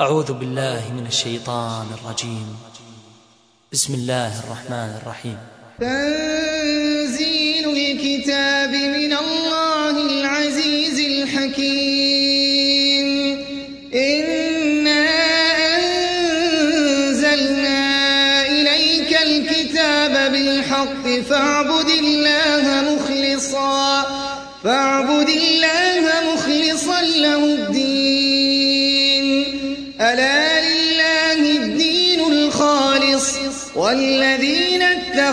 أعوذ بالله من الشيطان الرجيم. بسم الله الرحمن الرحيم. تنزيل الكتاب من الله.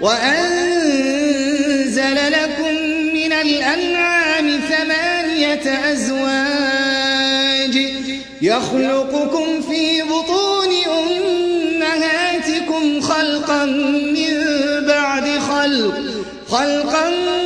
وأنزل لكم من الأنعام ثمانية أزواج يخلقكم في بطون أمهاتكم خلقا من بعد خلق خلقا من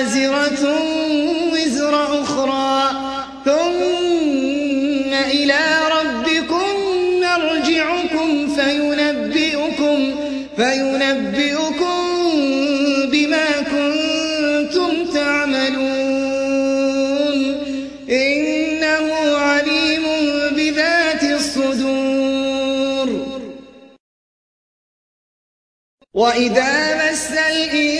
وإذا مس الإنسان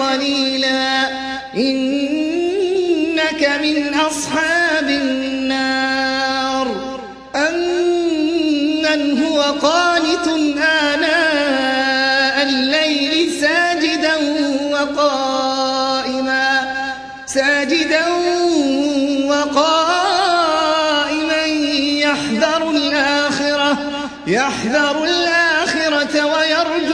قليلا. إنك من أصحاب النار. أمن هو قانت آناء الليل ساجدا وقائما. ساجدا وقائما يحذر الآخرة يحذر الآخرة ويرجو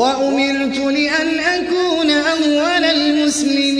وأمرت لأن أكون أول المسلمين.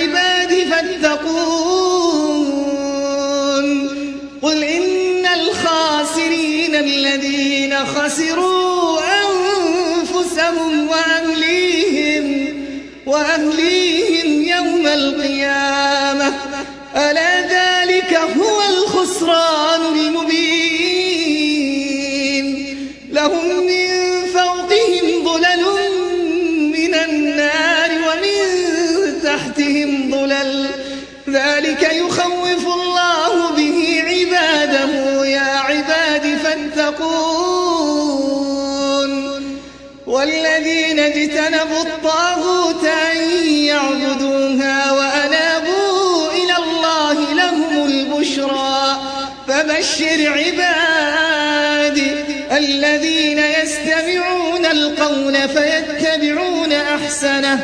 والذين اجتنبوا الطاغوت أن يعبدوها وأنابوا إلى الله لهم البشرى. فبشر عبادي الذين يستمعون القول فيتبعون أحسنه.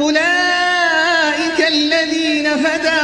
أولئك الذين هداهم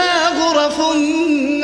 غرف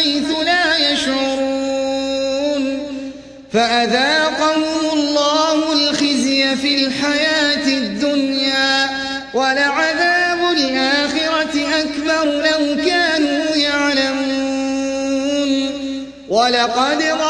حيث لا يشعرون فأذاقهم الله الخزي في الحياة الدنيا ولعذاب الآخرة أكبر لو كانوا يعلمون. ولقد ضربنا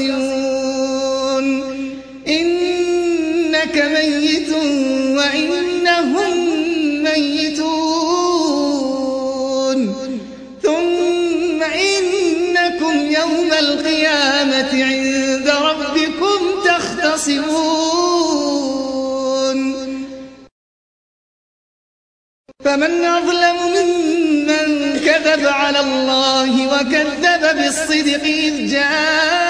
تختصرون إنك ميت وإنهم ميتون. ثم إنكم يوم القيامة عند ربكم تختصرون فمن أظلم ممن كذب على الله وكذب بالصدق إذ جاءه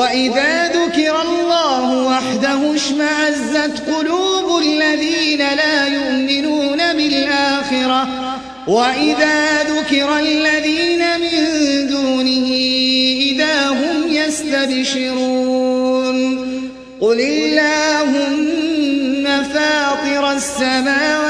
وإذا ذكر الله وحده اشمأزت قلوب الذين لا يؤمنون بالآخرة. وإذا ذكر الذين من دونه إذا هم يستبشرون. قل اللهم فاطر السماوات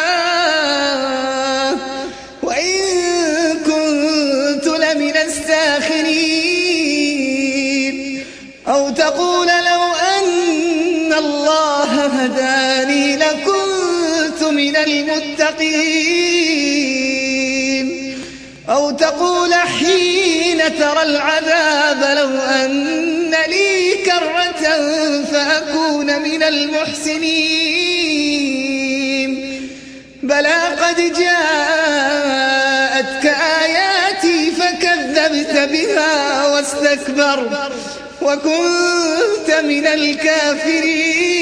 المتقين أو تقول حين ترى العذاب لو أن لي كرة فأكون من المحسنين بلى قد جاءتك آياتي فكذبت بها واستكبرت وكنت من الكافرين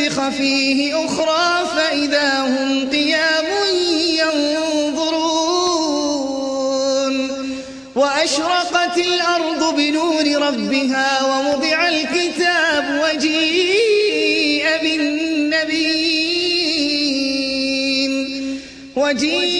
نفخ فيه أخرى فإذا هم قيام ينظرون وأشرقت الأرض بنور ربها ووضع الكتاب وجيء بالنبيين وجيء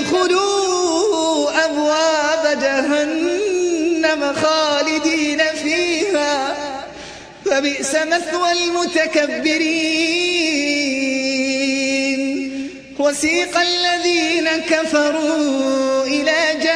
ادخلوا أبواب جهنم خالدين فيها. فبئس مثوى المتكبرين. وسيق الذين كفروا إلى جهنم